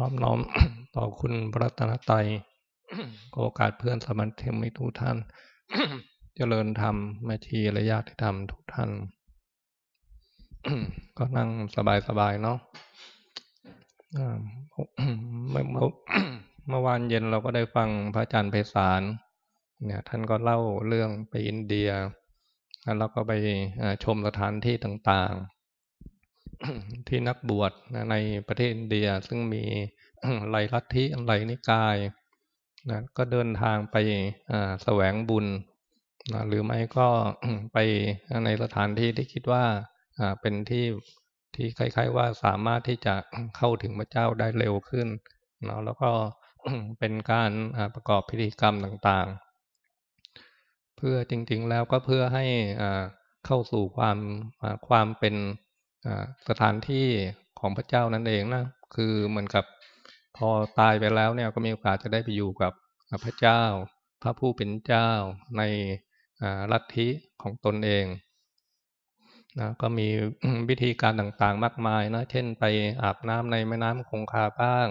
น้อมน้อมต่อคุณพระตนตรัยโอกาสเพื่อนสมัครเทมิทุกท่าน เจริญธรรมแม่ชีระยะที่ธรรมทุกท่าน ก็นั่งสบายๆเนาะเมื่อเมื่อวานเย็นเราก็ได้ฟังพระอาจารย์ไพศาลเนี่ย ท่านก็เล่าเรื่องไปอินเดีย แล้วเราก็ไปชมสถานที่ต่างๆ ที่นักบวชในประเทศอินเดียซึ่งมีหลายลัทธิหลายนิกายนะก็เดินทางไปแสวงบุญนะหรือไม่ก็ไปในสถานที่ที่คิดว่าเป็นที่ที่คล้ายๆว่าสามารถที่จะเข้าถึงพระเจ้าได้เร็วขึ้นเนาะแล้วก็เป็นการประกอบพิธีกรรมต่างๆ เพื่อจริงๆแล้วก็เพื่อให้เข้าสู่ความความเป็น สถานที่ของพระเจ้านั่นเองนะคือเหมือนกับพอตายไปแล้วเนี่ยก็มีโอกาสจะได้ไปอยู่กับพระเจ้า พระผู้เป็นเจ้าในลัทธิของตนเองนะก็มีวิธีการต่างๆมากมายนะเช่นไปอาบน้ำในแม่น้ำคงคาบ้าง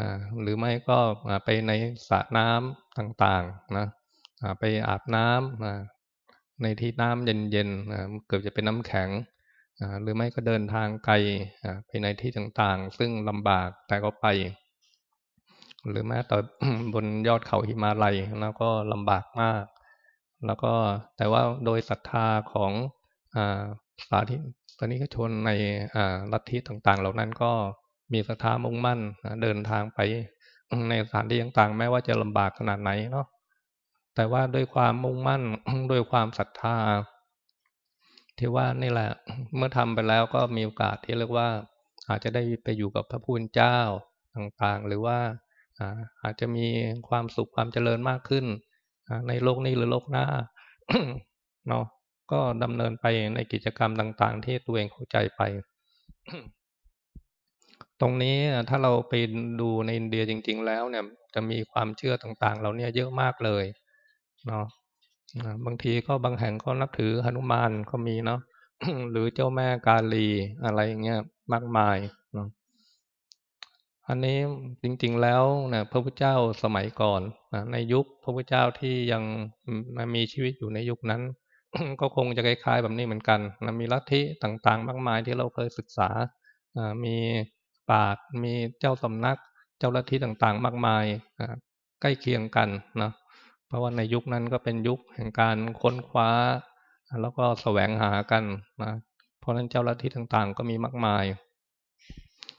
นะหรือไม่ก็ไปในสระน้ำต่างๆนะไปอาบน้ำนะในที่น้ำเย็นๆเกือบจะเป็นน้ำแข็ง หรือไม่ก็เดินทางไกลไปในที่ต่างๆ ซึ่งลำบากแต่ก็ไป หรือแม้แต่บนยอดเขาหิมาลัยแล้วก็ลำบากมาก แล้วก็แต่ว่าโดยศรัทธาของสาธิสนิกชนในลัทธิต่างๆ เหล่านั้นก็มีศรัทธามุ่งมั่นเดินทางไปในสถานที่ต่างๆ แม้ว่าจะลำบากขนาดไหนเนาะแต่ว่าด้วยความมุ่งมั่นด้วยความศรัทธา ที่ว่านี่แหละ เมื่อทำไปแล้วก็มีโอกาสที่เรียกว่า อาจจะได้ไปอยู่กับพระพุทธเจ้าต่างๆ หรือว่าอาจจะมีความสุขความเจริญมากขึ้น ในโลกนี้หรือโลกหน้าเนาะก็ดำเนินไปในกิจกรรมต่าง ๆ ที่ตัวเองเข้าใจไป ตรงนี้ถ้าเราไปดูในอินเดียจริง ๆ แล้วเนี่ย จะมีความเชื่อต่างๆ เราเนี่ยเยอะมากเลยเนาะ บางทีก็บางแห่งก็นับถือหนุมานก็มีเนาะหรือเจ้าแม่กาลีอะไรเงี้ยมากมายเนาะอันนี้จริง ๆแล้วนะพระพุทธเจ้าสมัยก่อนนะในยุคพระพุทธเจ้าที่ยังมามีชีวิตอยู่ในยุคนั้น ก็คงจะคล้ายๆแบบนี้เหมือนกันนะมีลัทธิต่างๆ มากมายที่เราเคยศึกษามีปาดมีเจ้าสำนัก เจ้าลัทธิต่างๆ มากมายใกล้เคียงกันนะ ราะว่าในยุคนั้นก็เป็นยุคแห่งการค้นคว้า แล้วก็แสวงหากันนะเพราะนั้นเจ้าลัทธิต่างๆ ก็มีมากมาย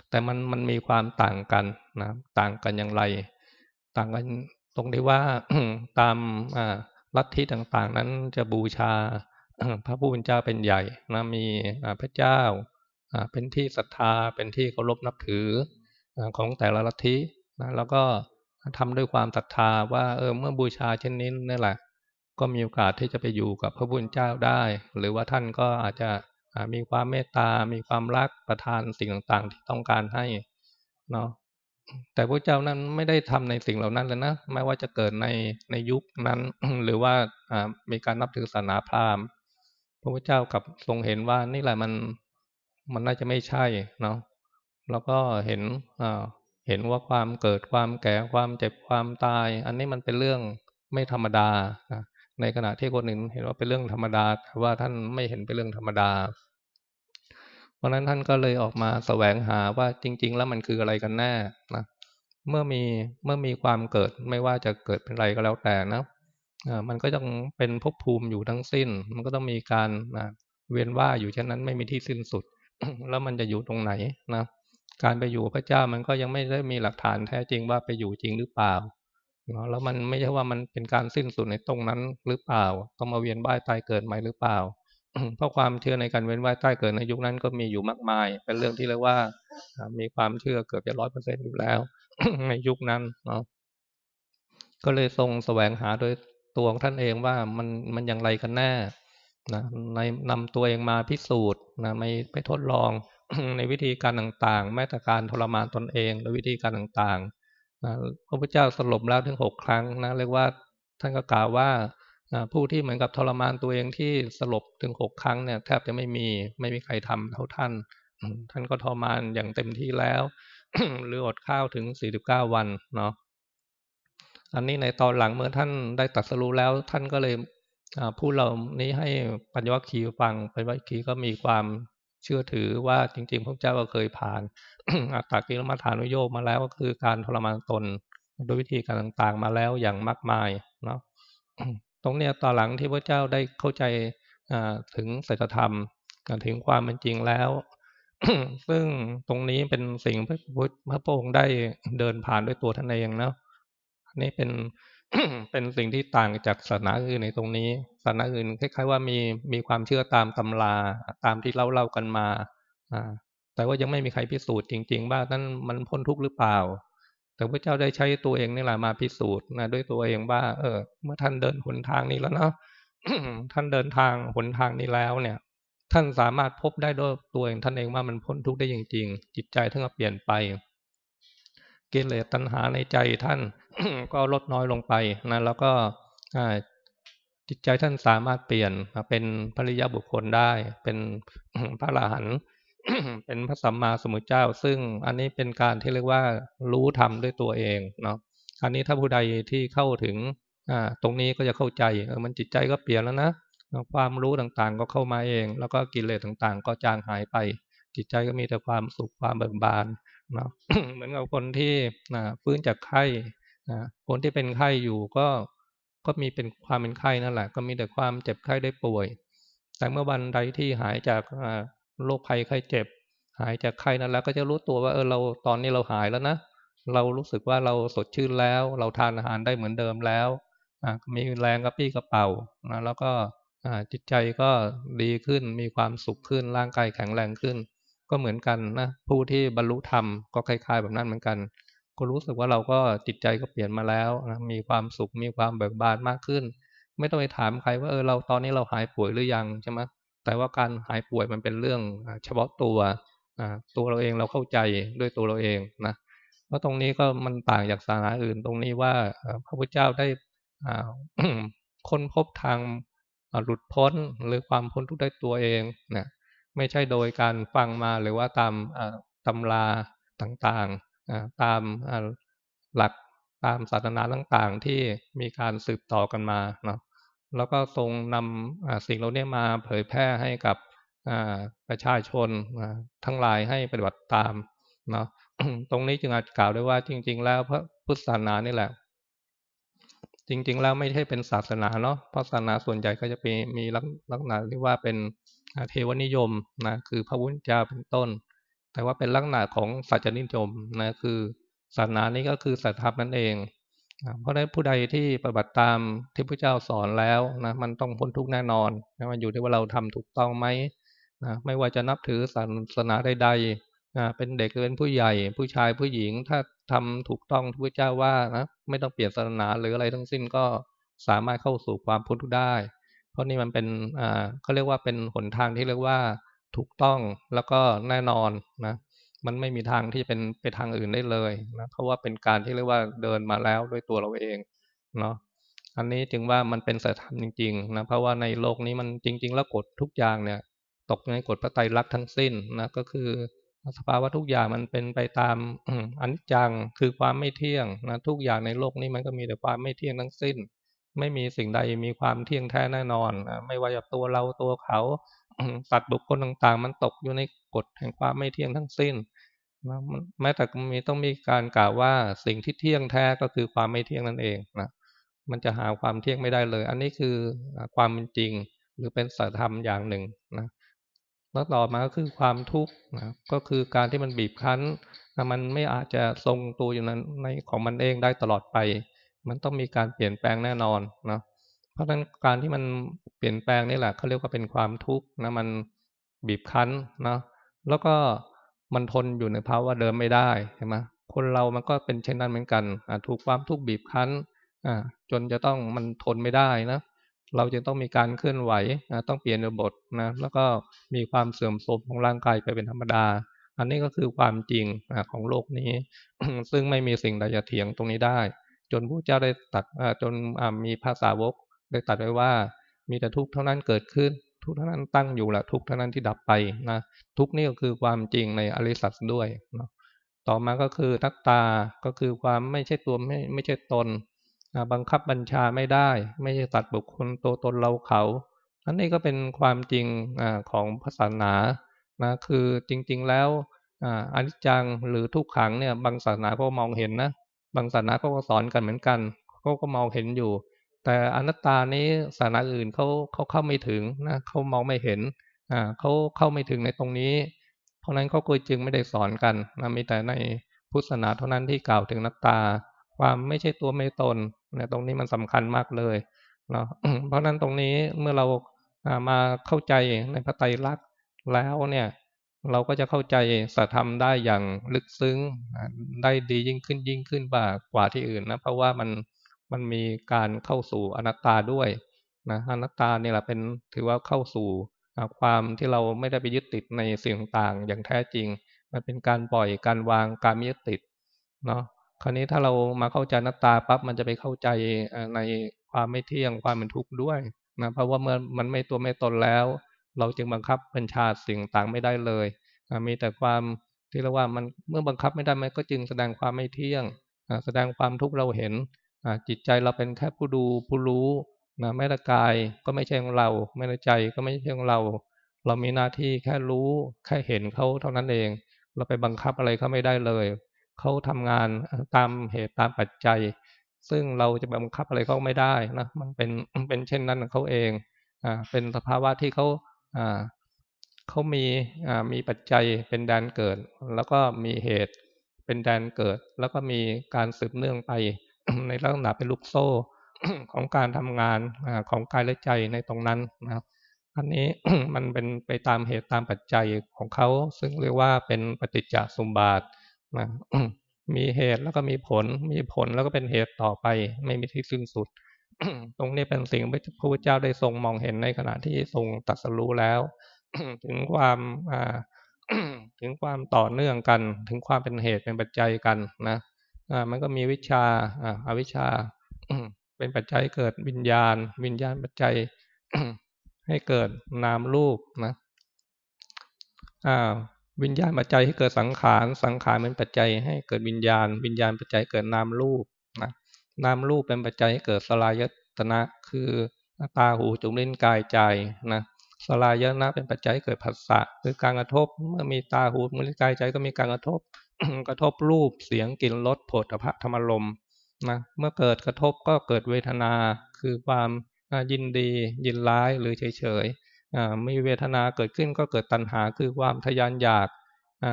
แต่มันมันมีความต่างกันนะต่างกันอย่างไร ต่างกันตรงที่ว่าตามลัทธิต่างๆ นั้นจะบูชาพระผู้เป็นเจ้าเป็นใหญ่นะมีพระเจ้าเป็นที่ศรัทธาเป็นที่เคารพนับถือของแต่ละลัทธินะแล้วก็ ทำด้วยความศรัทธาว่าเออเมื่อบูชาเช่นนี้นี่แหละ ก็มีโอกาสที่จะไปอยู่กับพระพุทธเจ้าได้ หรือว่าท่านก็อาจจะมีความเมตตา มีความรักประทานสิ่งต่างๆ ที่ต้องการให้เนาะแต่พระเจ้านั้นไม่ได้ทำในสิ่งเหล่านั้นเลยนะไม่ว่าจะเกิดในในยุคนั้น หรือว่ามีการนับถือศาสนาพราหมณ์พระพุทธเจ้ากับทรงเห็นว่านี่แหละมันมันน่าจะไม่ใช่เนาะแล้วก็เห็น เห็นว่าความเกิดความแก่ความเจ็บความตาย อันนี้มันเป็นเรื่องไม่ธรรมดาในขณะที่คนอื่นเห็นว่าเป็นเรื่องธรรมดาแต่ว่าท่านไม่เห็นเป็นเรื่องธรรมดา เพราะนั้นท่านก็เลยออกมาแสวงหาว่าจริง ๆ แล้วมันคืออะไรกันแน่นะเมื่อมีเมื่อมีความเกิดไม่ว่าจะเกิดเป็นอะไรก็แล้วแต่นะมันก็ต้องเป็นภพภูมิอยู่ทั้งสิ้น มันก็ต้องมีการเวียนว่าอยู่เช่นนั้นไม่มีที่สิ้นสุด แล้วมันจะอยู่ตรงไหนนะ การไปอยู่พระเจ้ามันก็ยังไม่ได้มีหลักฐานแท้จริงว่าไปอยู่จริงหรือเปล่าเนาะแล้วมันไม่ใช่ว่ามันเป็นการสิ้นสุดในตรงนั้นหรือเปล่า ต้องมาเวียนว่ายตายเกิดใหม่หรือเปล่า เพราะความเชื่อในการเวียนว่ายตายเกิดในยุคนั้นก็มีอยู่มากมาย เป็นเรื่องที่เรียกว่า มีความเชื่อเกือบจะร้อยเปอร์เซ็นอยู่แล้ว ในยุคนั้นเนาะก็เลยทรงแสวงหาโดยตัวของท่านเองว่ามันมันอย่างไรกันแน่นะในนำตัวเองมาพิสูจน์นะไม่ไปทดลอง ในวิธีการต่างๆ แม้แต่การทรมานตนเอง และวิธีการต่างๆนะพระพุทธเจ้าสรุปแล้วถึงหกครั้งนะเรียกว่าท่านก็กล่าวว่าผู้ที่เหมือนกับทรมานตัวเองที่สลบถึงหกครั้งเนี่ยแทบจะไม่มีไม่มีใครทำเท่าท่าน ท่านก็ทรมานอย่างเต็มที่แล้วหรืออดข้าวถึงสี่สิบเก้าวันเนาะอันนี้ในตอนหลังเมื่อท่านได้ตัดสรู้แล้ว ท่านก็เลยพูดเหล่านี้ให้ปัญญวัคคีฟังปัญญวัคคีก็มีความ เชื่อถือว่าจริงๆพระเจ้าก็เคยผ่านอัตตากิลมัฐานุโยกมาแล้วก็คือการทรมานตนด้วยวิธีการต่างๆมาแล้วอย่างมากมายเนาะตรงเนี้ยต่อหลังที่พระเจ้าได้เข้าใจถึงศัจธรรมถึงความเป็นจริงแล้ว ซึ่งตรงนี้เป็นสิ่งพระพุทธพระองค์ได้เดินผ่านด้วยตัวท่านเองเนาะนี่เป็น เป็นสิ่งที่ต่างจากศาสนาอื่นในตรงนี้ ศาสนาอื่นคล้ายๆว่ามีมีความเชื่อตามตำราตามที่เล่าเล่ากันมาอ่าแต่ว่ายังไม่มีใครพิสูจน์จริง ๆ ว่านั้นมันพ้นทุกข์หรือเปล่า แต่พระเจ้าได้ใช้ตัวเองนี่แหละมาพิสูจน์นะด้วยตัวเองว่า เออ เมื่อท่านเดินหนทางนี้แล้วเนาะท่านเดินทางหนทางนี้แล้วเนี่ย ท่านสามารถพบได้ด้วยตัวเองท่านเองว่ามันพ้นทุกข์ได้จริง ๆ จิตใจท่านก็เปลี่ยนไป กิเลสตัณหาในใจท่านก็ลดน้อยลงไปนะแล้วก็จิตใจท่านสามารถเปลี่ยนเป็นภริยาบุคคลได้ เป็นพระอรหันต์เป็นพระสัมมาสัมพุทธเจ้า ซึ่งอันนี้เป็นการที่เรียกว่ารู้ธรรมด้วยตัวเองเนาะอันนี้ถ้าผู้ใดที่เข้าถึงตรงนี้ก็จะเข้าใจเออมันจิตใจก็เปลี่ยนแล้วนะความรู้ต่างๆก็เข้ามาเอง แล้วก็กิเลสต่างๆ ก็จางหายไป จิตใจก็มีแต่ความสุขความเบิกบาน นะเหมือนกับคนที่ฟื้นจากไข้คนที่เป็นไข้อยู่ก็ก็มีเป็นความเป็นไข้นั่นแหละ ก็มีแต่ความเจ็บไข้ได้ป่วย แต่เมื่อวันใดที่หายจากโรคภัยไข้เจ็บ หายจากไข้นั้นแล้ว ก็จะรู้ตัวว่าเออเราตอนนี้เราหายแล้วนะเรารู้สึกว่าเราสดชื่นแล้ว เราทานอาหารได้เหมือนเดิมแล้วมีแรงกระปี้กระเป๋านะแล้วก็จิตใจก็ดีขึ้นมีความสุขขึ้นร่างกายแข็งแรงขึ้น ก็เหมือนกันนะผู้ที่บรรลุธรรมก็คล้าย ๆ แบบนั้นเหมือนกัน ก็รู้สึกว่าเราก็จิตใจก็เปลี่ยนมาแล้วนะมีความสุขมีความเบิกบานมากขึ้น ไม่ต้องไปถามใครว่าเออเราตอนนี้เราหายป่วยหรือยังใช่ไหมแต่ว่าการหายป่วยมันเป็นเรื่องเฉพาะตัวตัวเราเองเราเข้าใจด้วยตัวเราเองนะเพราะตรงนี้ก็มันต่างจากศาสนาอื่นตรงนี้ว่าพระพุทธเจ้าได้ค้นพบทางหลุดพ้นหรือความพ้นทุกข์ได้ตัวเองนะ ไม่ใช่โดยการฟังมาหรือว่าตามตำราต่างๆ ตามหลักตามศาสนาต่างๆ ที่มีการสืบต่อกันมาเนาะแล้วก็ทรงนำสิ่งเหล่านี้มาเผยแพร่ให้กับประชาชนทั้งหลายให้ปฏิบัติตามเนาะตรงนี้จึงอาจกล่าวได้ว่าจริง ๆ แล้วพระพุทธศาสนานี่แหละ จริง ๆ แล้วไม่ใช่เป็นศาสนาเนาะเพราะศาสนาส่วนใหญ่ก็จะมีมีลักษณะที่ว่าเป็น เทวนิยมนะคือพระพุทธเจ้าเป็นต้น แต่ว่าเป็นลักษณะของสัจนิยมนะคือศาสนานี้ก็คือสัจธรรมนั่นเอง เพราะฉะนั้นผู้ใดที่ปฏิบัติตามที่พระเจ้าสอนแล้วนะมันต้องพ้นทุกข์แน่นอนนะมันอยู่ที่ว่าเราทำถูกต้องไหมนะไม่ว่าจะนับถือศาสนาใดๆนะเป็นเด็กเป็นผู้ใหญ่ ผู้ชายผู้หญิงถ้าทำถูกต้องที่พระเจ้าว่านะไม่ต้องเปลี่ยนศาสนาหรืออะไรทั้งสิ้นก็สามารถเข้าสู่ความพ้นทุกข์ได้ เพราะนี่มันเป็นอ่าเขาเรียกว่าเป็นหนทางที่เรียกว่าถูกต้องแล้วก็แน่นอนนะมันไม่มีทางที่จะเป็นไปทางอื่นได้เลยนะเพราะว่าเป็นการที่เรียกว่าเดินมาแล้วด้วยตัวเราเองเนาะอันนี้จึงว่ามันเป็นสัจธรรมจริงๆนะเพราะว่าในโลกนี้มันจริง ๆ แล้วกฎทุกอย่างเนี่ย ตกในกฎพระไตรลักษณ์ทั้งสิ้นนะก็คือสภาวะทุกอย่างมันเป็นไปตามอนิจจังคือความไม่เที่ยงนะทุกอย่างในโลกนี้มันก็มีแต่ความไม่เที่ยงทั้งสิ้น ไม่มีสิ่งใดมีความเที่ยงแท้แน่นอนไม่ว่าจะตัวเราตัวเขาสัตว์บุคคลต่างๆ มันตกอยู่ในกฎแห่งความไม่เที่ยงทั้งสิ้นนะแม้แต่มีต้องมีการกล่าวว่าสิ่งที่เที่ยงแท้ก็คือความไม่เที่ยงนั่นเองนะมันจะหาความเที่ยงไม่ได้เลย อันนี้คือความเป็นจริง หรือเป็นสัจธรรมอย่างหนึ่งนะแล้วต่อมาก็คือความทุกข์นะก็คือการที่มันบีบคั้นนะมันไม่อาจจะทรงตัวอยู่ในของมันเองได้ตลอดไป มันต้องมีการเปลี่ยนแปลงแน่นอนนะเพราะฉะนั้นการที่มันเปลี่ยนแปลงนี่แหละเขาเรียกว่าเป็นความทุกข์นะมันบีบคั้นนะแล้วก็มันทนอยู่ในภาวะเดิมไม่ได้ใช่ไหมคนเรามันก็เป็นเช่นนั้นเหมือนกันถูกความทุกข์บีบคั้นจนจะต้องมันทนไม่ได้นะเราจะต้องมีการเคลื่อนไหวต้องเปลี่ยนบทนะแล้วก็มีความเสื่อมโทรมของร่างกายไปเป็นธรรมดา อันนี้ก็คือความจริงของโลกนี้ ซึ่งไม่มีสิ่งใดจะเถียงตรงนี้ได้ จนผู้เจ้าได้ตัดจนมีภาษาวกได้ตัดไว้ว่า มีแต่ทุกข์เท่านั้นเกิดขึ้น ทุกข์เท่านั้นตั้งอยู่และทุกข์เท่านั้นที่ดับไปนะทุกข์นี่ก็คือความจริงในอริสัตด้วยนะต่อมาก็คือนัตตาก็คือความไม่ใช่ตัวไม่ไม่ใช่ตนบังคับบัญชาไม่ได้ ไม่ใช่ตัดบุคคลตัวตนเราเขาอันนี้ก็เป็นความจริงอของศาสนานะคือจริง ๆ แล้วอนิจจังหรือทุกขังเนี่ยบางศาสนาก็มองเห็นนะ บางศาสนาก็สอนกันเหมือนกันเขาก็มองเห็นอยู่ แต่อนัตตานี้ศาสนาอื่นเขาเขาเข้าไม่ถึงนะเขามองไม่เห็นอ่าเขาเข้าไม่ถึงในตรงนี้ เพราะนั้นเขาก็จึงไม่ได้สอนกันนะมีแต่ในพุทธศาสนาเท่านั้นที่กล่าวถึงนัตตา ความไม่ใช่ตัวไม่ตนนะตรงนี้มันสำคัญมากเลยเนาะเพราะนั้นตรงนี้เมื่อเรามาเข้าใจในพระไตรลักษณ์แล้วเนี่ย เราก็จะเข้าใจสัจธรรมได้อย่างลึกซึ้งได้ดียิ่งขึ้นยิ่งขึ้นกว่ากว่าที่อื่นนะเพราะว่ามันมันมีการเข้าสู่อนัตตาด้วยนะอนัตตาเนี่ยแหละเป็นถือว่าเข้าสู่ความที่เราไม่ได้ไปยึดติดในสิ่งต่างอย่างแท้จริง มันเป็นการปล่อยการวางการไม่ยึดติดเนาะคราวนี้ถ้าเรามาเข้าใจนัตตาปั๊บมันจะไปเข้าใจในความไม่เที่ยงความเป็นทุกข์ด้วยนะเพราะว่าเมื่อมันไม่ตัวไม่ตนแล้ว เราจึงบังคับบัญชาสิ่งต่างไม่ได้เลย มีแต่ความที่เราว่ามันเมื่อบังคับไม่ได้มันก็จึงแสดงความไม่เที่ยง แสดงความทุกข์เราเห็นจิตใจเราเป็นแค่ผู้ดูผู้รู้นะไม่ละกายก็ไม่ใช่ของเราไม่ละใจก็ไม่ใช่ของเรา เรามีหน้าที่แค่รู้แค่เห็นเขาเท่านั้นเอง เราไปบังคับอะไรเขาไม่ได้เลยเขาทำงานตามเหตุตามปัจจัย ซึ่งเราจะบังคับอะไรเขาไม่ได้นะมันเป็นเป็นเช่นนั้นของเขาเองอ่าเป็นสภาวะที่เขา เขามีมีปัจจัยเป็นแดนเกิด แล้วก็มีเหตุเป็นแดนเกิด แล้วก็มีการสืบเนื่องไปในลักษณะเป็นลูกโซ่ของการทำงานของกายและใจในตรงนั้นนะครับอันนี้มันเป็นไปตามเหตุตามปัจจัยของเขา ซึ่งเรียกว่าเป็นปฏิจจสมบาทนะมีเหตุแล้วก็มีผล มีผลแล้วก็เป็นเหตุต่อไป ไม่มีที่สิ้นสุด ตรงนี้เป็นสิ่งที่พระพุทธเจ้าได้ทรงมองเห็นในขณะที่ทรงตัดสรู้แล้ว ถึงความถึงความต่อเนื่องกัน ถึงความเป็นเหตุเป็นปัจจัยกันนะมันก็มีวิชาอาวิชาเป็นปัจจัยเกิดวิญญาณ วิญญาณปัจจัยให้เกิดนามรูปนะวิญญาณปัจจัยให้เกิดสังขาร สังขารเป็นปัจจัยให้เกิดวิญญาณ วิญญาณปัจจัยเกิดนามรูปนะ นามรูปเป็นปัจจัยให้เกิดสลายตนะคือตาหูจมูกลิ้นกายใจนะสลายนะเป็นปัจจัยให้เกิดผัสสะคือการกระทบเมื่อมีตาหูจมูกลิ้นกายใจก็มีการกระทบ กระทบรูปเสียงกลิ่นรสโผฏฐะธรรมลมนะเมื่อเกิดกระทบก็เกิดเวทนาคือความยินดียินร้ายหรือเฉยเฉยมีเวทนาเกิดขึ้นก็เกิดตัณหาคือความทยานอยาก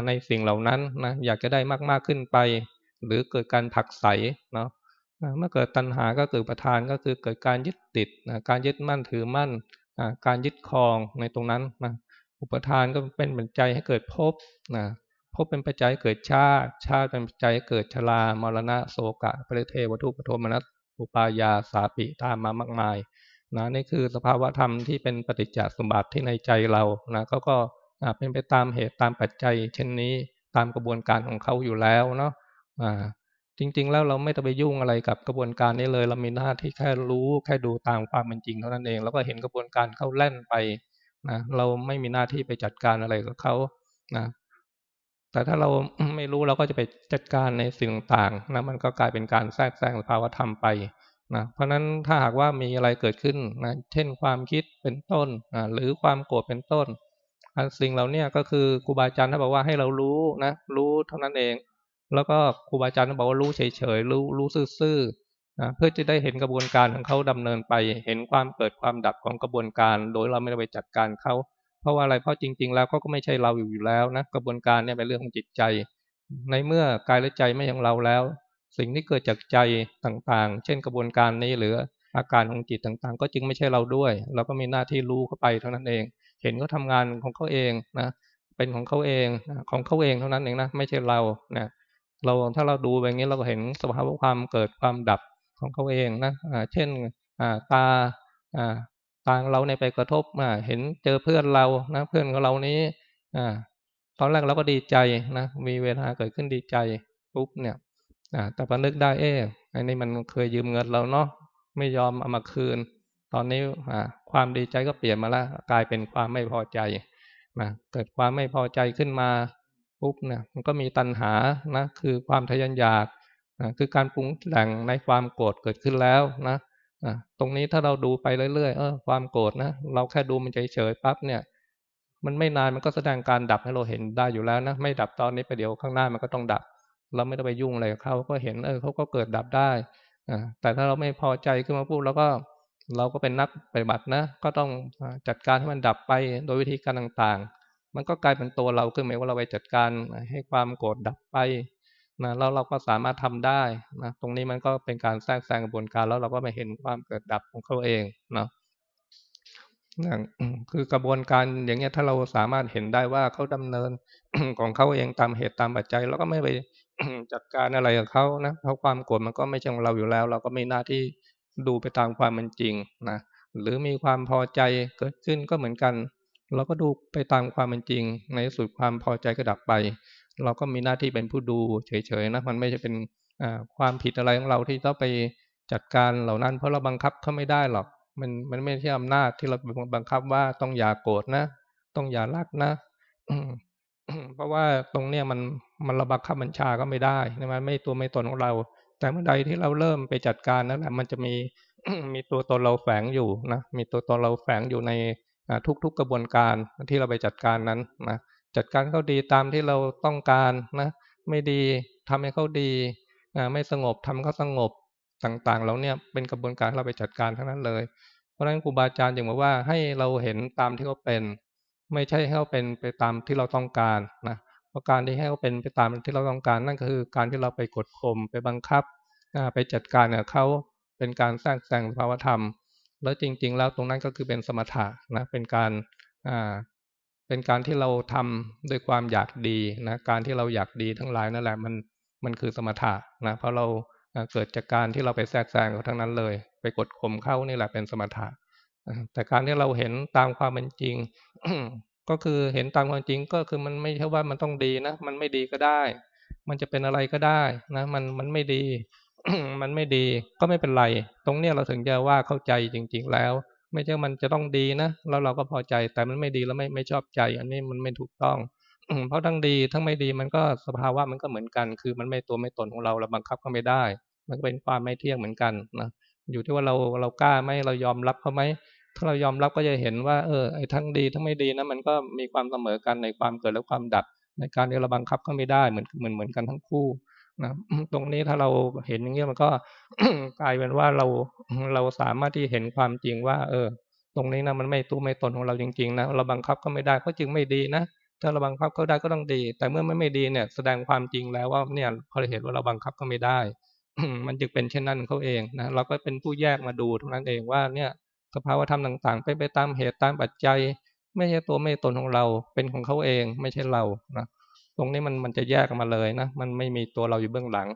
ในสิ่งเหล่านั้นนะอยากจะได้มากๆขึ้นไป หรือเกิดการผักใสเนาะ เมื่อเกิดตัณหาก็เกิดประทานก็คือเกิดการยึดติดการยึดมั่นถือมั่นการยึดครองในตรงนั้นนะอุปทานก็เป็นปัจจัยให้เกิดภพนะภพเป็นปัจจัยเกิดชาติ ชาติเป็นปัจจัยเกิดชรามรณะโศกะปริเทวทุปโทมนัสอุปายาสาปิตามมามากมายนะนี่คือสภาวะธรรมที่เป็นปฏิจจสมบัติที่ในใจเรานะเขาก็เป็นไปตามเหตุตามปัจจัย เช่นนี้ตามกระบวนการของเขาอยู่แล้วเนาะ จริง ๆ แล้วเราไม่ต้องไปยุ่งอะไรกับกระบวนการนี้เลย เรามีหน้าที่แค่รู้แค่ดูตามความเป็นจริงเท่านั้นเอง แล้วก็เห็นกระบวนการเขาแล่นไปนะเราไม่มีหน้าที่ไปจัดการอะไรกับเขานะแต่ถ้าเราไม่รู้เราก็จะไปจัดการในสิ่งต่างๆนะมันก็กลายเป็นการแทรกแซงสภาวธรรมไปนะเพราะฉะนั้นถ้าหากว่ามีอะไรเกิดขึ้นนะเช่นความคิดเป็นต้นนะหรือความโกรธเป็นต้นสิ่งเหล่านี้ก็คือครูบาอาจารย์ท่านบอกว่าให้เรารู้นะรู้เท่านั้นเอง แล้วก็ครูบาอาจารย์บอกว่ารู้เฉยๆรู้รู้ซื่อๆนะเพื่อจะได้เห็นกระบวนการของเขาดำเนินไป เห็นความเกิดความดับของกระบวนการ โดยเราไม่ได้ไปจัดการเขาเพราะว่าอะไรเพราะจริง ๆ แล้วก็ไม่ใช่เราอยู่อยู่แล้วนะกระบวนการเนี่ยเป็นเรื่องของจิตใจ ในเมื่อกายและใจไม่ของเราแล้ว สิ่งที่เกิดจากใจต่างๆ เช่นกระบวนการนี้หรืออาการของจิตต่างๆ ก็จึงไม่ใช่เราด้วย เราก็มีหน้าที่รู้เข้าไปเท่านั้นเอง เห็นเขาทางานของเขาเองนะเป็นของเขาเองของเขาเองเท่านั้นเองนะไม่ใช่เรานะ เราถ้าเราดูแบบนี้เราก็เห็นสภาวะความเกิดความดับของเขาเองนะเช่นตาตาเราในไปกระทบเห็นเจอเพื่อนเรานะเพื่อนของเรานี้อตอนแรกเราก็ดีใจนะมีเวลาเกิดขึ้นดีใจปุ๊บเนี่ยแต่พอนึกได้เอ๊ะอันนี้มันเคยยืมเงินเราเนาะไม่ยอมเอามาคืน ตอนนี้ความดีใจก็เปลี่ยนมาล้วกลายเป็นความไม่พอใจนะเกิดความไม่พอใจขึ้นมา ปุ๊บเนี่ยมันก็มีตัณหานะคือความทยานอยากนะคือการปรุงแต่งในความโกรธเกิดขึ้นแล้วนะตรงนี้ถ้าเราดูไปเรื่อยๆเออความโกรธนะเราแค่ดูมันเฉยๆปั๊บเนี่ย มันไม่นานมันก็แสดงการดับให้เราเห็นได้อยู่แล้วนะไม่ดับตอนนี้ไปเดี๋ยวข้างหน้ามันก็ต้องดับ เราไม่ต้องไปยุ่งอะไรกับเขาก็เห็นเออเขาก็เกิดดับได้อ่าแต่ถ้าเราไม่พอใจขึ้นมาพูดแล้วก็เราก็เป็นนักปฏิบัตินะ ก็ต้องจัดการให้มันดับไปโดยวิธีการต่างๆ มันก็กลายเป็นตัวเราขึ้นหมาว่าเราไปจัดการให้ความโกรธดับไปนะแล้วเราก็สามารถทำได้นะตรงนี้มันก็เป็นการแทรกแซงกระบวนการแล้วเราก็ไม่เห็นความเกิดดับของเขาเองเนาะอย่างคือกระบวนการอย่างเงี้ยถ้าเราสามารถเห็นได้ว่าเขาดำเนินของเขาเองตามเหตุตามปัจจัยแล้วก็ไม่ไปจัดการอะไรกับเขานะเพราะความโกรธมันก็ไม่ใช่ของเราอยู่แล้ว เราก็ไม่หน้าที่ดูไปตามความเป็นจริงนะหรือมีความพอใจเกิดขึ้นก็เหมือนกัน เราก็ดูไปตามความเป็นจริง ในสุดความพอใจก็ดับไป เราก็มีหน้าที่เป็นผู้ดูเฉยๆนะมันไม่ใช่เป็นความผิดอะไรของเราที่ต้องไปจัดการเหล่านั้น เพราะเราบังคับเขาไม่ได้หรอก มันมันไม่ใช่อำนาจที่เราบังคับว่าต้องอย่าโกรธนะ ต้องอย่ารักนะเพราะว่าตรงเนี้ยมันมันระบังคับบัญชาก็ไม่ได้นะมันไม่ตัวไม่ตนของเรา แต่เมื่อใดที่เราเริ่มไปจัดการนั้นแหละมันจะมีมีตัวตนเราแฝงอยู่นะมีตัวตนเราแฝงอยู่ใน ทุกๆกระบวนการที่เราไปจัดการนั้นนะจัดการเขาดีตามที่เราต้องการนะไม่ดีทำให้เขาดีไม่สงบทำเขาสงบต่างๆเราเนี่ยเป็นกระบวนการเราไปจัดการทั้งนั้นเลย เพราะฉะนั้นครูบาอาจารย์อย่างว่าให้เราเห็นตามที่เขาเป็น ไม่ใช่ให้เขาเป็นไปตามที่เราต้องการนะเพราะการที่ให้เขาเป็นไปตามที่เราต้องการ นั่นก็คือการที่เราไปกดข่มไปบังคับไปจัดการกับเขาเป็นการสร้างแสงภาวธรรม แล้วจริง ๆ แล้วตรงนั้นก็คือเป็นสมถะนะเป็นการอ่าเป็นการที่เราทำด้วยความอยากดีนะการที่เราอยากดีทั้งหลายนั่นแหละมันมันคือสมถะนะเพราะเราเกิดจากการที่เราไปแทรกแซงเขาทั้งนั้นเลย ไปกดข่มเข้านี่แหละเป็นสมถะแต่การที่เราเห็นตามความเป็นจริง ก็คือเห็นตามความจริงก็คือมันไม่ใช่ว่ามันต้องดีนะ มันไม่ดีก็ได้ มันจะเป็นอะไรก็ได้นะ มันมันไม่ดี มันไม่ดีก็ไม่เป็นไร ตรงเนี้ยเราถึงจะว่าเข้าใจจริง ๆ แล้ว ไม่ใช่มันจะต้องดีนะแล้วเราก็พอใจแต่มันไม่ดีแล้วไม่ไม่ชอบใจ อันนี้มันไม่ถูกต้องเพราะทั้งดีทั้งไม่ดีมันก็สภาวะมันก็เหมือนกัน คือมันไม่ตัวไม่ตนของเราเราบังคับก็ไม่ได้ มันก็เป็นความไม่เที่ยงเหมือนกันนะอยู่ที่ว่าเราเรากล้าไหมเรายอมรับเขาไหมถ้าเรายอมรับก็จะเห็นว่าเออไอ้ทั้งดีทั้งไม่ดีนะมันก็มีความเสมอกันในความเกิดและความดับ ในการที่เราบังคับก็ไม่ได้เหมือนเหมือนเหมือนกันทั้งคู่ นะตรงนี้ถ้าเราเห็นอย่างนี้มันก็กลายเป็นว่าเราเราสามารถที่เห็นความจริงว่า เออ ตรงนี้นะมันไม่ตู้ไม่ตนของเราจริงๆนะเราบังคับก็ไม่ได้ก็จึงไม่ดีนะถ้าเราบังคับก็ได้ก็ต้องดี แต่เมื่อไม่ไม่ดีเนี่ย แสดงความจริงแล้วว่าเนี่ยพอเราเห็นว่าเราบังคับก็ไม่ได้ มันจึงเป็นเช่นนั้นเขาเองนะเราก็เป็นผู้แยกมาดูเท่านั้นเองว่าเนี่ยสภาวธรรมต่างๆไปไปตามเหตุตามปัจจัย ไม่ใช่ตัวไม่ตนของเราเป็นของเขาเอง ไม่ใช่เรานะ รงนี้มันมันจะแยกออกมาเลยนะ มันไม่มีตัวเราอยู่เบื้องหลัง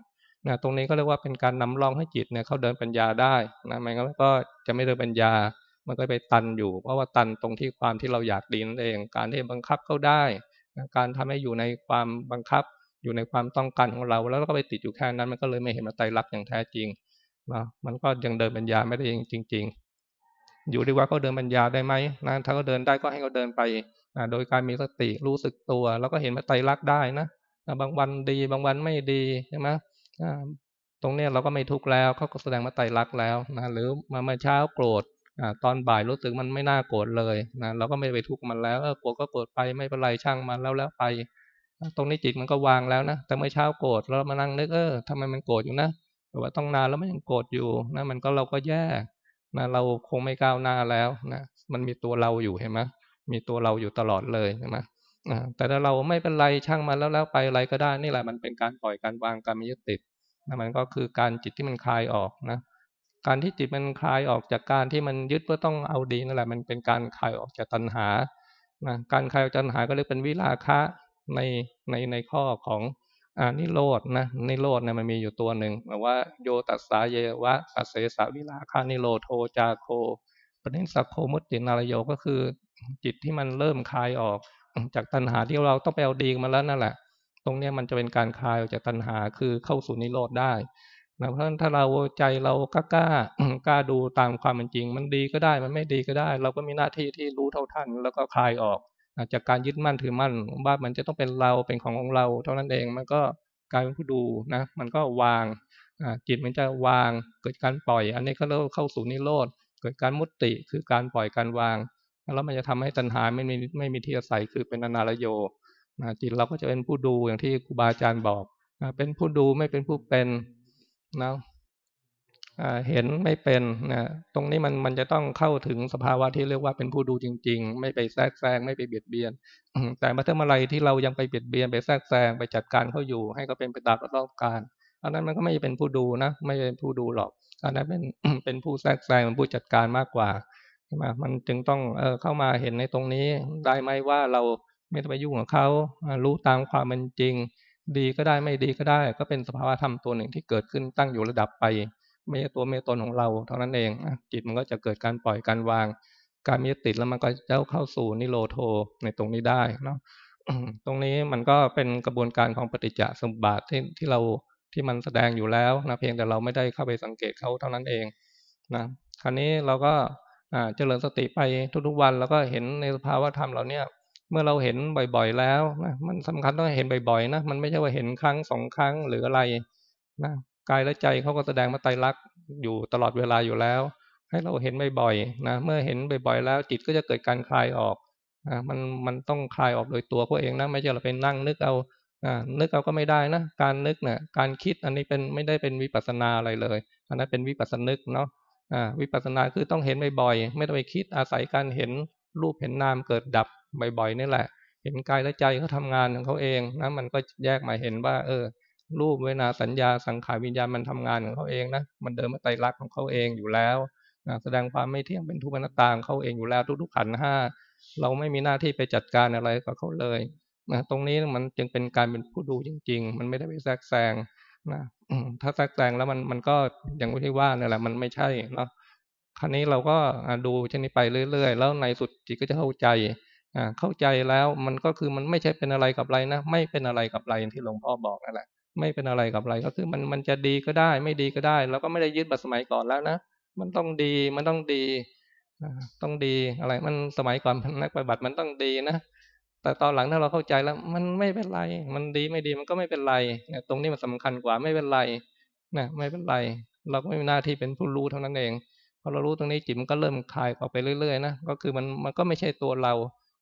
นะตรงนี้ก็เรียกว่าเป็นการนำร่องให้จิตเนี่ยเขาเดินปัญญาได้นะไม่งั้นก็จะไม่เดินปัญญา มันก็ไปตันอยู่ เพราะว่าตันตรงที่ความที่เราอยากดีนั่นเอง การที่บังคับเขาได้นะการทำให้อยู่ในความบังคับ อยู่ในความต้องการของเรา แล้วก็ไปติดอยู่แค่นั้น มันก็เลยไม่เห็นมาไตรลักษณ์อย่างแท้จริงนะมันก็ยังเดินปัญญาไม่ได้จริง ๆ อยู่ดีว่าเขาเดินปัญญาได้ไหมนะถ้าเขาเดินได้ก็ให้เขาเดินไป โดยการมีสติรู้สึกตัว แล้วก็เห็นมาไตรลักษณ์ได้นะบางวันดีบางวันไม่ดีใช่ไหมตรงนี้เราก็ไม่ทุกข์แล้วเขาก็แสดงมาไตรลักษณ์แล้วนะหรือมาเมื่อเช้าโกรธตอนบ่ายรู้สึกมันไม่น่าโกรธเลยนะเราก็ไม่ไปทุกข์มันแล้วโกรธก็โกรธไปไม่เป็นไรช่างมันแล้วแล้วไป ตรงนี้จิตมันก็วางแล้วนะแต่เมื่อเช้าโกรธเรามานั่งนึกเออทำไมมันโกรธอยู่นะแต่ว่าต้องนานแล้วมันยังโกรธอยู่นะมันก็เราก็แย่นะเราคงไม่ก้าวหน้าแล้วนะมันมีตัวเราอยู่เห็นไหม มีตัวเราอยู่ตลอดเลยใช่ไหมแต่ถ้าเราไม่เป็นไรช่างมันแล้วแล้วไปอะไรก็ได้นี่แหละมันเป็นการปล่อยการวางการไม่ยึดติดนะมันก็คือการจิตที่มันคลายออกนะการที่จิตมันคลายออกจากการที่มันยึดเพื่อต้องเอาดีนั่นแหละมันเป็นการคลายออกจากตัณหานะการคลายออกจากตัณหาก็เรียกเป็นวิราคะในในในข้อของอ่านิโรธนะนิโรธเนี่ยมันมีอยู่ตัวหนึ่งบอกว่าโยตัสสาเยวะ อเสสวิราคนิโรโธ จาโค ปฏินิสสัคโคมุตติ อนาลโยก็คือ จิตที่มันเริ่มคลายออกจากตัณหาที่เราต้องไปเอาดีมาแล้วนั่นแหละ ตรงนี้มันจะเป็นการคลายออกจากตัณหาคือเข้าสู่นิโรธได้นะเพราะฉะนั้นถ้าเราใจเรากล้ากล้ากล้าดูตามความเป็นจริง มันดีก็ได้มันไม่ดีก็ได้ เราก็มีหน้าที่ที่รู้เท่าทันแล้วก็คลายออกจากการยึดมั่นถือมั่นว่ามันจะต้องเป็นเราเป็นของของเรา เท่านั้นเองมันก็กลายเป็นผู้ดูนะ มันก็วางจิตมันจะวางเกิดการปล่อย อันนี้เขาเรียกเข้าสู่นิโรธเกิดการมุตติคือการปล่อยการวาง แล้วมันจะทำให้ตัณหาไม่มีไม่มีที่อาศัยคือเป็นอนาลโยจิตเราก็จะเป็นผู้ดูอย่างที่ครูบาอาจารย์บอกเป็นผู้ดูไม่เป็นผู้เป็นนะเห็นไม่เป็นนะตรงนี้มันมันจะต้องเข้าถึงสภาวะที่เรียกว่าเป็นผู้ดูจริง ๆ ไม่ไปแทรกแซงไม่ไปเบียดเบียน แต่มื่อเมื่อไรที่เรายังไปเบียดเบียนไปแทรกแซงไปจัดการเขาอยู่ ให้เขาเป็นไปตามต้องการอันนั้นมันก็ไม่เป็นผู้ดูนะ ไม่เป็นผู้ดูหรอกอันนั้นเป็นเป็นผู้แทรกแซงเป็นผู้จัดการมากกว่า ใช่ไหมมันจึงต้องเออเข้ามาเห็นในตรงนี้ได้ไหมว่าเราไม่ต้องไปยุ่งกับเขารู้ตามความเป็นจริง ดีก็ได้ไม่ดีก็ได้ ก็เป็นสภาวะธรรมตัวหนึ่งที่เกิดขึ้นตั้งอยู่ระดับไป ไม่ใช่ตัวเมตตนของเราเท่านั้นเองจิตมันก็จะเกิดการปล่อยการวาง การมีติดแล้วมันก็จะเข้าสู่นิโรโทในตรงนี้ได้เนาะตรงนี้มันก็เป็นกระบวนการของปฏิจจสมบัติที่ที่เราที่มันแสดงอยู่แล้วนะเพียงแต่เราไม่ได้เข้าไปสังเกตเขาเท่านั้นเองนะคราวนี้เราก็ เจริญสติไปทุกๆวัน แล้วก็เห็นในสภาวะธรรมเราเนี่ย เมื่อเราเห็นบ่อยๆแล้วนะมันสำคัญต้องเห็นบ่อยๆนะมันไม่ใช่ว่าเห็นครั้งสองครั้งหรืออะไรนะกายและใจเขาก็แสดงมาไตรลักษณ์อยู่ตลอดเวลาอยู่แล้ว ให้เราเห็นบ่อยๆนะเมื่อเห็นบ่อยๆแล้ว จิตก็จะเกิดการคลายออกนะมันมันต้องคลายออกโดยตัวเขาเองนะไม่ใช่เราไปนั่งนึกเอานึกเอาก็ไม่ได้นะ การนึกเนะี่ยการคิดอันนี้เป็นไม่ได้เป็นวิปัสนาอะไรเลย อันนั้นเป็นวิปัสสนึกเนาะ วิปัสสนาคือต้องเห็นบ่อยๆไม่ต้องไปคิดอาศัยการเห็นรูปเห็นนามเกิดดับบ่อยๆนี่แหละ เห็นกายและใจเขาทางานของเขาเองนะมันก็แยกมาเห็นว่า เออ รูปเวนาสัญญาสังขารวิญญาณมันทำงานของเขาเองนะมันเดินมาไตรลักษณ์ของเขาเองอยู่แล้วนะแสดงความไม่เที่ยงเป็นทุกข์นัตตางเขาเองอยู่แล้วทุกๆขันห้าเราไม่มีหน้าที่ไปจัดการอะไรกับเขาเลยนะตรงนี้มันจึงเป็นการเป็นผู้ดูจริง ๆ มันไม่ได้ไปแทรกแซง นะถ้าแทรกแซงแล้วมันมันก็อย่างที่ว่าเนี่ยแหละมันไม่ใช่เนาะคราวนี้เราก็ดูเช่นนี้ไปเรื่อยๆ แล้วในสุดจิตก็จะเข้าใจเข้าใจแล้วมันก็คือมันไม่ใช่เป็นอะไรกับอะไรนะไม่เป็นอะไรกับอะไรที่หลวงพ่อบอกนั่นแหละไม่เป็นอะไรกับอะไรก็คือมันมันจะดีก็ได้ ไม่ดีก็ได้ แล้วก็ไม่ได้ยึดแบบสมัยก่อนแล้วนะมันต้องดีมันต้องดีต้องดีอะไร มันสมัยก่อนนักปฏิบัติมันต้องดีนะ แต่ตอนหลังถ้าเราเข้าใจแล้ว มันไม่เป็นไร มันดีไม่ดีมันก็ไม่เป็นไรเนี่ยตรงนี้มันสำคัญกว่าไม่เป็นไรนะไม่เป็นไร เราก็ไม่มีหน้าที่เป็นผู้รู้เท่านั้นเองพอเรารู้ตรงนี้จิตมันก็เริ่มคลายออกไปเรื่อยๆนะก็คือมันมันก็ไม่ใช่ตัวเรา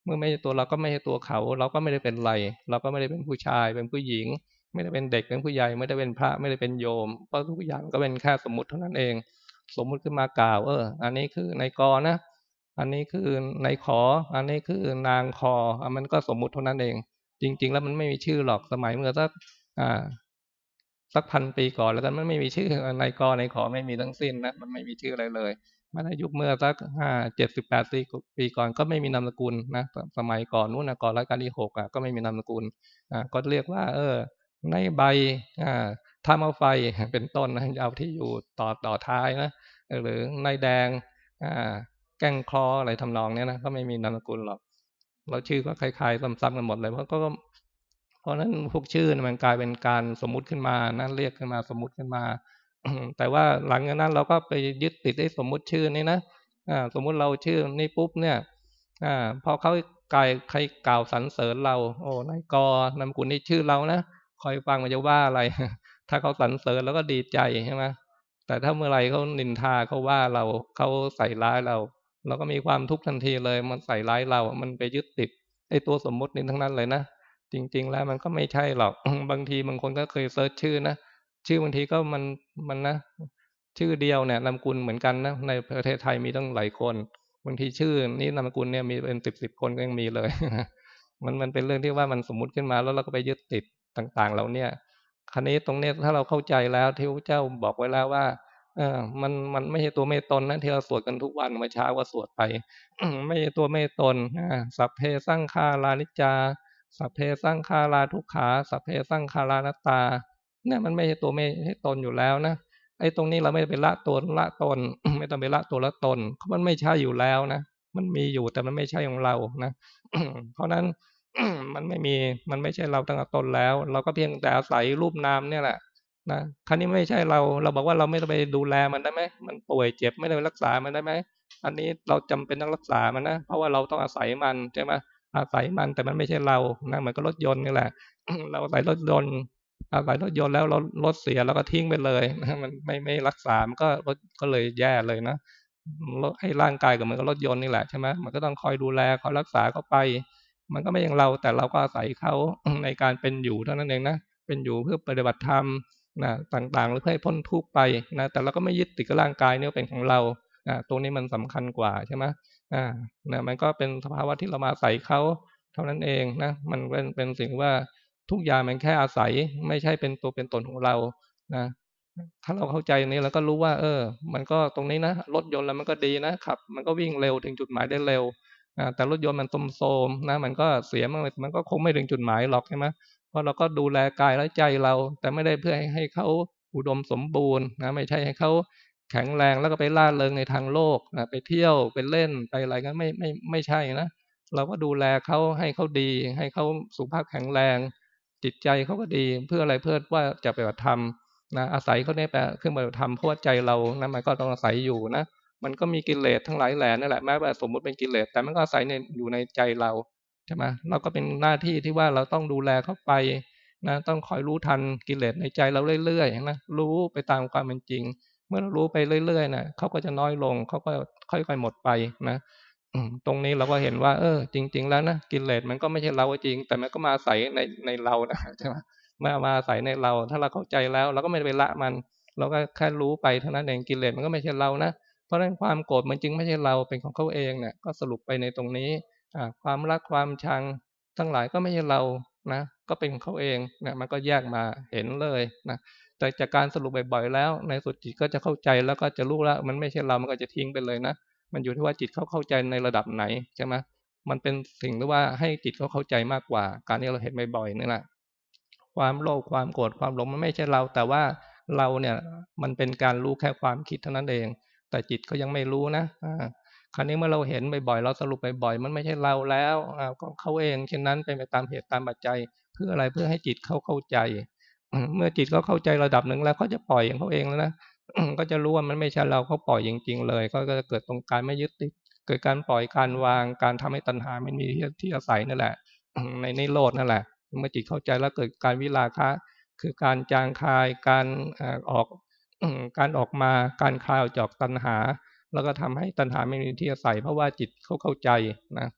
เมื่อไม่ใช่ตัวเราก็ไม่ใช่ตัวเขา เราก็ไม่ได้เป็นไร เราก็ไม่ได้เป็นผู้ชาย เป็นผู้หญิง ไม่ได้เป็นเด็กเป็นผู้ใหญ่ไม่ได้เป็นพระไม่ได้เป็นโยมเพราะทุกอย่างก็เป็นแค่สมมติเท่านั้นเอง สมมุติขึ้นมากล่าว เออ อันนี้คือในกอนะ อันนี้คือในขอ อันนี้คือนางคออมันก็สมมุติเท่านั้นเอง จริง ๆ แล้วมันไม่มีชื่อหรอกสมัยเมื่อสักอ่าสักพันปีก่อนแล้วกันมันไม่มีชื่อในกอในขอไม่มีทั้งสิ้นนะมันไม่มีชื่ออะไรเลยมาในยุคเมื่อสักห้าเจ็ดสิบแปดปีก่อนก็ไม่มีนามสกุลนะสมัยก่อนนู้นนะก่อนรัชกาลที่หกอะก็ไม่มีนามสกุลอ่าก็เรียกว่า เออ ในใบอ่าถ้ามาไฟเป็นต้นนะเอาที่อยู่ต่อต่อท้ายนะหรือในแดงอ่า แก้งคออะไรทำนองเนี้ยนะก็ไม่มีนามสกุลหรอก เราชื่อก็คล้ายๆซ้ำๆกันหมดเลยเพราะก็ เพราะนั้นพวกชื่อมันกลายเป็นการสมมุติขึ้นมานะเรียกขึ้นมาสมมุติขึ้นมา แต่ว่าหลังจากนั้นเราก็ไปยึดติดได้สมมุติชื่อนี้นะอ่าสมมุติเราชื่อนี่ปุ๊บเนี่ยอ่าพอเขากายใครกล่าวสรรเสริญเรา โอ้นายกนามกุลนี่ชื่อเรานะคอยฟังมันจะว่าอะไร ถ้าเขาสรรเสริญแล้วก็ดีใจใช่ไหมแต่ถ้าเมื่อไรเขานินทาเขาว่าเราเขาใส่ร้ายเรา เราก็มีความทุกข์ทันทีเลย มันใส่ร้ายเรา มันไปยึดติดไอ้ตัวสมมุตินี้ทั้งนั้นเลยนะ จริง ๆ แล้วมันก็ไม่ใช่หรอก บางทีบางคนก็เคยเซิร์ชชื่อนะ ชื่อบางทีก็มันมันนะ ชื่อเดียวเนี่ยนามกุลเหมือนกันนะ ในประเทศไทยมีตั้งหลายคน บางทีชื่อนี้นามกุลเนี่ยมีเป็นสิบสิบคนก็ยังมีเลย มันมันเป็นเรื่องที่ว่ามันสมมุติขึ้นมาแล้วเราก็ไปยึดติดต่างๆเราเนี่ย ครนี้ตรงนี้ถ้าเราเข้าใจแล้วที่พระเจ้าบอกไว้แล้วว่า เออมันมันไม่ใช่ตัวเมตตนนะที่เราสวดกันทุกวันเมื่อเช้าก็สวดไปไม่ใช่ตัวเมตตนสัพเพสร้างคารานิจา สัพเพสร้างคาราทุกขา สัพเพสร้างคารานตา เนี่ยมันไม่ใช่ตัวไม่ใช่ตนอยู่แล้วนะไอ้ตรงนี้เราไม่ไปละตัวละตน ไม่ต้องไปละตัวละตนเพราะมันไม่ใช่อยู่แล้วนะมันมีอยู่แต่มันไม่ใช่ของเรานะเพราะนั้นมันไม่มีมันไม่ใช่เราตั้งแต่ต้นแล้ว เราก็เพียงแต่อาศัยรูปนามเนี่ยแหละ นะครั้นี้ไม่ใช่เราเราบอกว่าเราไม่ต้องไปดูแลมันได้ไหมมันป่วยเจ็บไม่ได้รักษามันได้ไหมอันนี้เราจำเป็นต้องรักษามันนะเพราะว่าเราต้องอาศัยมันใช่ไหมอาศัยมันแต่มันไม่ใช่เรานะเหมือนกับรถยนต์นี่แหละ เราอาศัยรถยนต์อาศัยรถยนต์แล้วเรถรถเสียแล้วก็ทิ้งไปเลยมันไม่ไม่รักษามันก็รถก็เลยแย่เลยนะให้ร่างกายกับเหมือนกับรถยนต์นี่แหละใช่ไหมมันก็ต้องคอยดูแลคอยรักษาเขาไป มันก็ไม่อย่างเราแต่เราก็อาศัยเขาในการเป็นอยู่เท่านั้นเองนะเป็นอยู่เพื่อปฏิบัติธรรม นะต่างๆ หรือเพื่อให้พ้นทุกข์ไปนะแต่เราก็ไม่ยึดติดกับร่างกายเนี่ยเป็นของเรานะตรงนี้มันสำคัญกว่าใช่ไหมอ่านะมันก็เป็นสภาวะที่เรามาใส่เขาเท่านั้นเองนะมันเป็นเป็นสิ่งว่าทุกอย่างมันแค่อาศัย ไม่ใช่เป็นตัวเป็นตนของเรานะถ้าเราเข้าใจนี้เราก็รู้ว่า เออ มันก็ตรงนี้นะรถยนต์แล้วมันก็ดีนะขับ มันก็วิ่งเร็วถึงจุดหมายได้เร็วแต่รถยนต์มันโทมๆนะ มันก็เสียมันมันก็คงไม่ถึงจุดหมายหรอกใช่ไหม ราะเราก็ดูแลกายและใจเรา แต่ไม่ได้เพื่อให้เขาอุดมสมบูรณ์นะไม่ใช่ให้เขาแข็งแรงแล้วก็ไปล่าเริงในทางโลกนะไปเที่ยวไปเล่นไปอะไรกันไม่ไม่ไม่ใช่นะเราก็ดูแลเขาให้เขาดี ให้เขาสุขภาพแข็งแรง จิตใจเขาก็ดีเพื่ออะไรเพื่อว่าจะไปปฏิธรรมนะอาศัยเขาเนี่ยแปเครื่องปฏิธรรมเพราะว่าใจเรานะมันก็ต้องอาศัยอยู่นะมันก็มีกิเลสทั้งหลายแหล่นั่นแหละแม้ว่าสมมติเป็นกิเลสแต่มันก็อาศัยในอยู่ในใจเรา ใช่ไหมเราก็เป็นหน้าที่ที่ว่าเราต้องดูแลเขาไปนะต้องคอยรู้ทันกิเลสในใจเราเรื่อยๆนะรู้ไปตามความเป็นจริง เมื่อเรารู้ไปเรื่อยๆนะเขาก็จะน้อยลงเขาก็ค่อยๆหมดไปนะตรงนี้เราก็เห็นว่า เออ จริง ๆ แล้วนะกิเลสมันก็ไม่ใช่เราจริง แต่มันก็มาใส่ในในเรานะใช่ไหมมามาใส่ในเรา ถ้าเราเข้าใจแล้วเราก็ไม่ไปละมัน เราก็แค่รู้ไปเท่านั้นเองกิเลสมันก็ไม่ใช่เรานะเพราะฉะนั้นความโกรธมันจริงไม่ใช่เราเป็นของเขาเองเนี่ยก็สรุปไปในตรงนี้ ความรักความชังทั้งหลายก็ไม่ใช่เรานะ ก็เป็นเขาเองเนี่ยมันก็แยกมาเห็นเลยนะแต่จากการสรุปบ่อยๆแล้ว ในสุดจิตก็จะเข้าใจแล้วก็จะรู้แล้วมันไม่ใช่เรา มันก็จะทิ้งไปเลยนะ มันอยู่ที่ว่าจิตเขาเข้าใจในระดับไหนใช่ไหมมันเป็นสิ่งที่ว่าให้จิตเขาเข้าใจมากกว่า การที่เราเห็นบ่อยๆนี่แหละความโลภความโกรธความหลงมันไม่ใช่เรา แต่ว่าเราเนี่ยมันเป็นการรู้แค่ความคิดเท่านั้นเอง แต่จิตก็ยังไม่รู้นะ คราวนี้เมื่อเราเห็นบ่อยๆเราสรุปบ่อยๆมันไม่ใช่เราแล้วก็เขาเองเช่นนั้นเป็นไปตามเหตุตามปัจจัยเพื่ออะไรเพื่อให้จิตเขาเข้าใจ เมื่อจิตเขาเข้าใจระดับหนึ่งแล้วเขาจะปล่อยอย่างเขาเองแล้วนะก็จะรู้ว่ามันไม่ใช่เราเขาปล่อยจริง ๆ เลย ก็จะเกิดตรงการไม่ยึดติด เกิดการปล่อยการวางการทำให้ตัณหาไม่มีที่อาศัยนั่นแหละ ในในโลดนั่นแหละ เมื่อจิตเข้าใจแล้วเกิดการวิลาคะคือการจางคายการออกการออกมาการคลายออกจากตัณหา แล้วก็ทำให้ตัณหาไม่มีที่อาศัยเพราะว่าจิตเขาเข้าใจนะ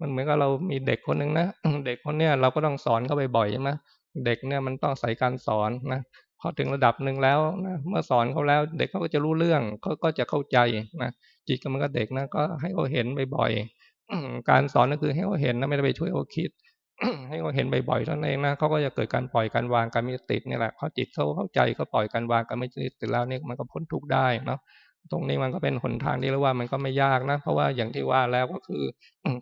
มันเหมือนกับเรามีเด็กคนหนึ่งนะเด็กคนเนี้ยเราก็ต้องสอนเขาบ่อยๆใช่ไหมเด็กเนี่ยมันต้องใส่การสอนนะพอถึงระดับหนึ่งแล้วนะเมื่อสอนเขาแล้ว เด็กเขาก็จะรู้เรื่องเขาก็จะเข้าใจนะจิตก็มันก็เด็กนะก็ให้เขาเห็นบ่อยๆการสอนก็คือให้เขาเห็นนะไม่ได้ไปช่วยเขาคิด ให้เขาเห็นบ่อยๆเท่านั้นเองนะเขาก็จะเกิดการปล่อยการวางการม่ติดนี่แหละเพราจิตเขาเข้าใจเขาปล่อยการวางการไม่ติดแล้วเนี่ยมันก็พ้นทุกข์ได้เนาะ ตรงนี้มันก็เป็นหนทางที่เรียกว่ามันก็ไม่ยากนะ เพราะว่าอย่างที่ว่าแล้วก็คือ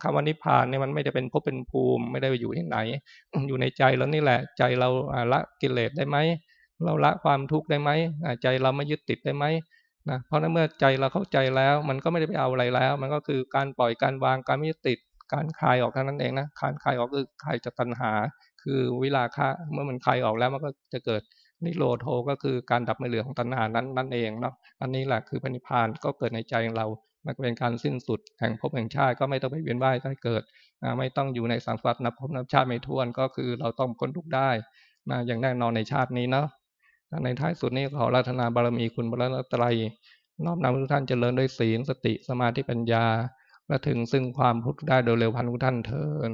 คำว่านิพพานเนี่ยมันไม่ได้เป็นภพเป็นภูมิ ไม่ได้ไปอยู่ที่ไหน อยู่ในใจแล้วนี่แหละ ใจเราละกิเลสได้ไหมเราละความทุกข์ได้ไหมใจเราไม่ยึดติดได้ไหมนะเพราะนั้นเมื่อใจเราเข้าใจแล้ว มันก็ไม่ได้ไปเอาอะไรแล้ว มันก็คือการปล่อยการวางการไม่ยึดติด การคลายออกเท่านั้นเองนะการคลายออกคือคลายจากตัณหา คือวิราคะเมื่อมันคลายออกแล้วมันก็จะเกิด นิโรธโทก็คือการดับไม่เหลือของตัณหานั้นนั่นเองเนาะอันนี้แหละคือพระนิพพานก็เกิดในใจของเรามันเป็นการสิ้นสุดแห่งภพแห่งชาติก็ไม่ต้องไปเวียนว่ายได้เกิด ไม่ต้องอยู่ในสังสารนับภพนับชาติไม่ท้วนก็คือเราต้องพ้นทุกข์ได้นะอย่างแน่นอนในชาตินี้เนาะในท้ายสุดนี้ขอรัตนาบารมีคุณบารมีตรัยน้อมนำทุกท่านเจริญด้วยศีลสติสมาธิปัญญาและถึงซึ่งความพุทธได้โดยเร็วพันทุกท่านเทิน